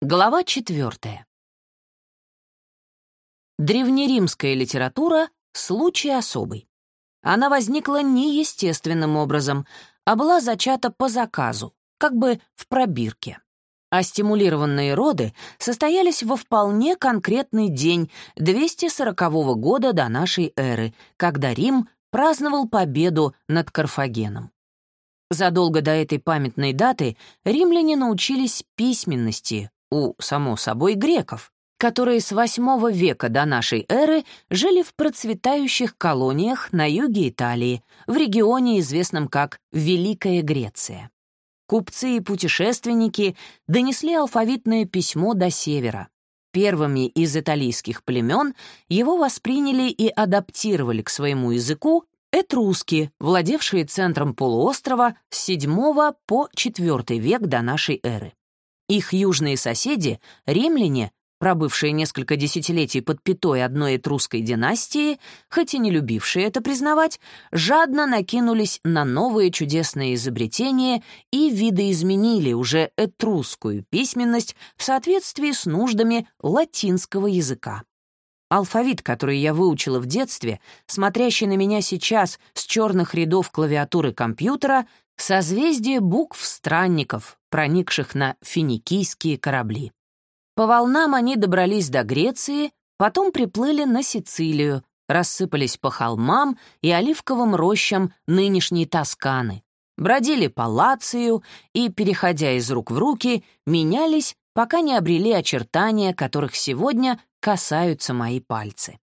Глава четвертая. Древнеримская литература — случай особый. Она возникла не естественным образом, а была зачата по заказу, как бы в пробирке. А стимулированные роды состоялись во вполне конкретный день 240 года до нашей эры, когда Рим праздновал победу над Карфагеном. Задолго до этой памятной даты римляне научились письменности, у, само собой, греков, которые с VIII века до нашей эры жили в процветающих колониях на юге Италии, в регионе, известном как Великая Греция. Купцы и путешественники донесли алфавитное письмо до севера. Первыми из италийских племен его восприняли и адаптировали к своему языку этруски, владевшие центром полуострова с VII по IV век до нашей эры. Их южные соседи, римляне, пробывшие несколько десятилетий под пятой одной этрусской династии, хоть и не любившие это признавать, жадно накинулись на новые чудесные изобретения и видоизменили уже этрусскую письменность в соответствии с нуждами латинского языка. Алфавит, который я выучила в детстве, смотрящий на меня сейчас с черных рядов клавиатуры компьютера, созвездие букв странников, проникших на финикийские корабли. По волнам они добрались до Греции, потом приплыли на Сицилию, рассыпались по холмам и оливковым рощам нынешней Тосканы, бродили по Лацию и, переходя из рук в руки, менялись, пока не обрели очертания, которых сегодня касаются мои пальцы.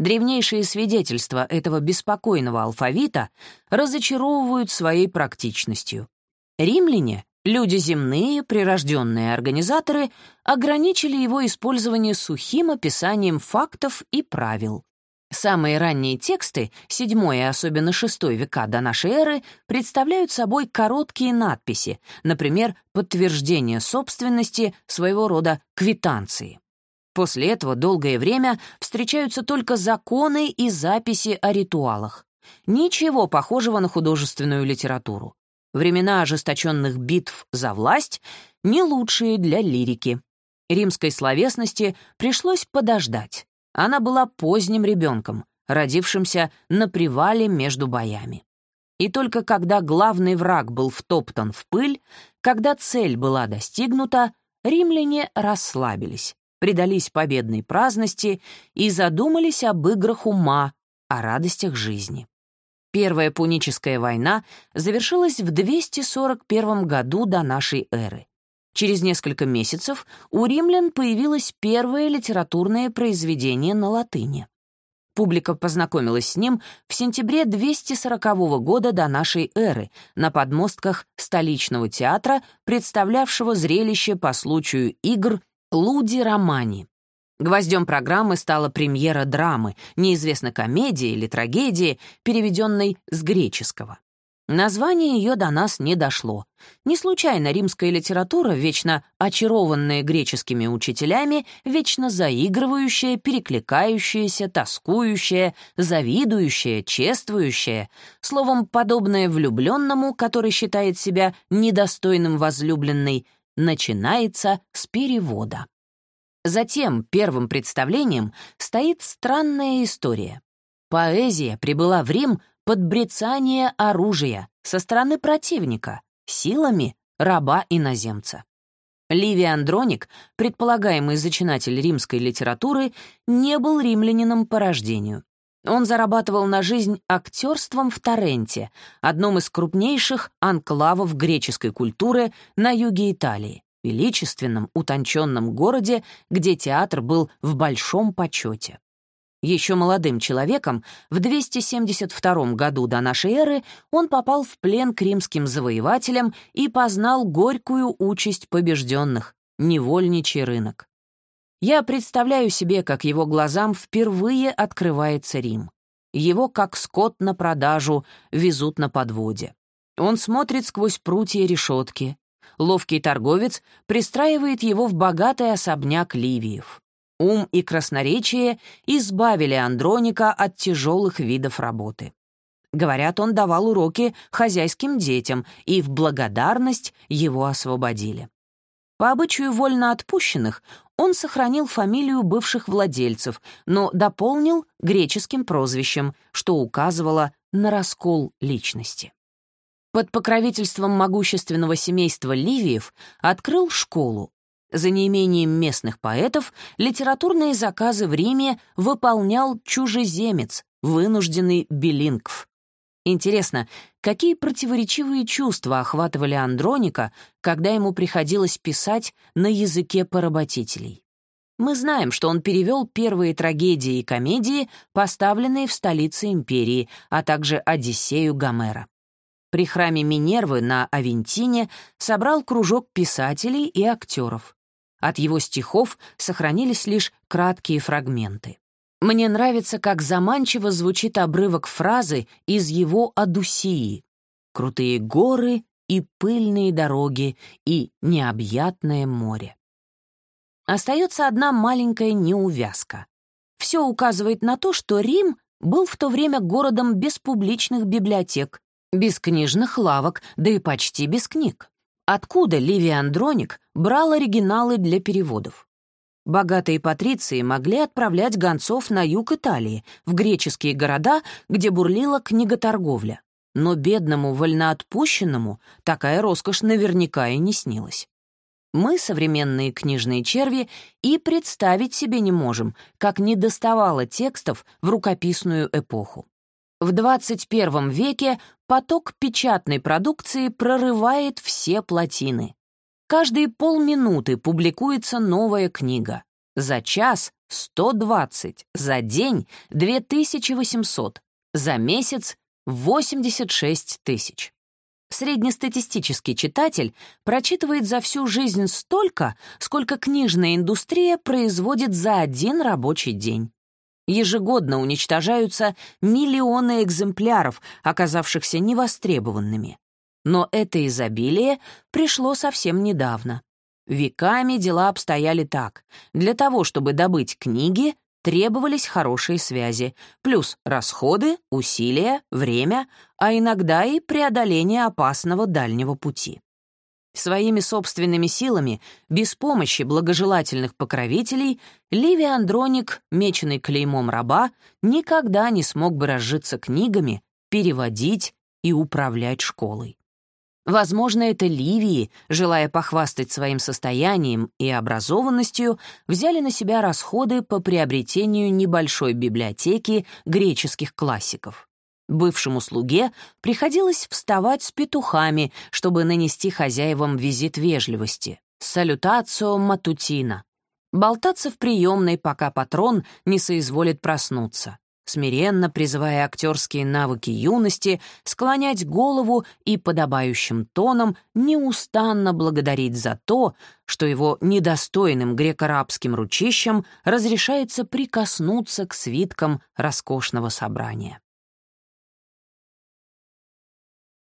Древнейшие свидетельства этого беспокойного алфавита разочаровывают своей практичностью. Римляне, люди земные, прирожденные организаторы, ограничили его использование сухим описанием фактов и правил. Самые ранние тексты, VII и особенно VI века до нашей эры, представляют собой короткие надписи, например, подтверждение собственности, своего рода квитанции. После этого долгое время встречаются только законы и записи о ритуалах. Ничего похожего на художественную литературу. Времена ожесточенных битв за власть не лучшие для лирики. Римской словесности пришлось подождать. Она была поздним ребенком, родившимся на привале между боями. И только когда главный враг был втоптан в пыль, когда цель была достигнута, римляне расслабились предались победной праздности и задумались об играх ума, о радостях жизни. Первая Пуническая война завершилась в 241 году до нашей эры. Через несколько месяцев у римлян появилось первое литературное произведение на латыни. Публика познакомилась с ним в сентябре 240 года до нашей эры на подмостках столичного театра, представлявшего зрелище по случаю игр Луди Романи. Гвоздем программы стала премьера драмы, неизвестно комедии или трагедии, переведенной с греческого. Название ее до нас не дошло. Не случайно римская литература, вечно очарованная греческими учителями, вечно заигрывающая, перекликающаяся, тоскующая, завидующая, чествующая, словом, подобное влюбленному, который считает себя недостойным возлюбленной, начинается с перевода. Затем первым представлением стоит странная история. Поэзия прибыла в Рим под брецание оружия со стороны противника, силами раба-иноземца. Ливий Андроник, предполагаемый зачинатель римской литературы, не был римлянином по рождению. Он зарабатывал на жизнь актерством в Торренте, одном из крупнейших анклавов греческой культуры на юге Италии, величественном, утонченном городе, где театр был в большом почете. Еще молодым человеком, в 272 году до нашей эры, он попал в плен к римским завоевателям и познал горькую участь побежденных — невольничий рынок. Я представляю себе, как его глазам впервые открывается Рим. Его, как скот на продажу, везут на подводе. Он смотрит сквозь прутья решетки. Ловкий торговец пристраивает его в богатый особняк Ливиев. Ум и красноречие избавили Андроника от тяжелых видов работы. Говорят, он давал уроки хозяйским детям, и в благодарность его освободили. По обычаю вольноотпущенных он сохранил фамилию бывших владельцев, но дополнил греческим прозвищем, что указывало на раскол личности. Под покровительством могущественного семейства Ливиев открыл школу. За неимением местных поэтов литературные заказы в Риме выполнял чужеземец, вынужденный билингв. Интересно, какие противоречивые чувства охватывали Андроника, когда ему приходилось писать на языке поработителей? Мы знаем, что он перевел первые трагедии и комедии, поставленные в столице империи, а также «Одиссею» Гомера. При храме Минервы на Авентине собрал кружок писателей и актеров. От его стихов сохранились лишь краткие фрагменты. Мне нравится, как заманчиво звучит обрывок фразы из его «Одуссии». «Крутые горы и пыльные дороги, и необъятное море». Остается одна маленькая неувязка. Все указывает на то, что Рим был в то время городом без публичных библиотек, без книжных лавок, да и почти без книг. Откуда Ливий Андроник брал оригиналы для переводов? Богатые патриции могли отправлять гонцов на юг Италии, в греческие города, где бурлила книготорговля. Но бедному вольноотпущенному такая роскошь наверняка и не снилась. Мы, современные книжные черви, и представить себе не можем, как не доставало текстов в рукописную эпоху. В 21 веке поток печатной продукции прорывает все плотины. Каждые полминуты публикуется новая книга. За час — 120, за день — 2800, за месяц — 86 тысяч. Среднестатистический читатель прочитывает за всю жизнь столько, сколько книжная индустрия производит за один рабочий день. Ежегодно уничтожаются миллионы экземпляров, оказавшихся невостребованными. Но это изобилие пришло совсем недавно. Веками дела обстояли так. Для того, чтобы добыть книги, требовались хорошие связи, плюс расходы, усилия, время, а иногда и преодоление опасного дальнего пути. Своими собственными силами, без помощи благожелательных покровителей, Ливий Андроник, меченный клеймом раба, никогда не смог бы разжиться книгами, переводить и управлять школой. Возможно, это Ливии, желая похвастать своим состоянием и образованностью, взяли на себя расходы по приобретению небольшой библиотеки греческих классиков. Бывшему слуге приходилось вставать с петухами, чтобы нанести хозяевам визит вежливости. Салютацио матутина. Болтаться в приемной, пока патрон не соизволит проснуться смиренно призывая актерские навыки юности, склонять голову и подобающим тоном неустанно благодарить за то, что его недостойным греко-рабским ручищам разрешается прикоснуться к свиткам роскошного собрания.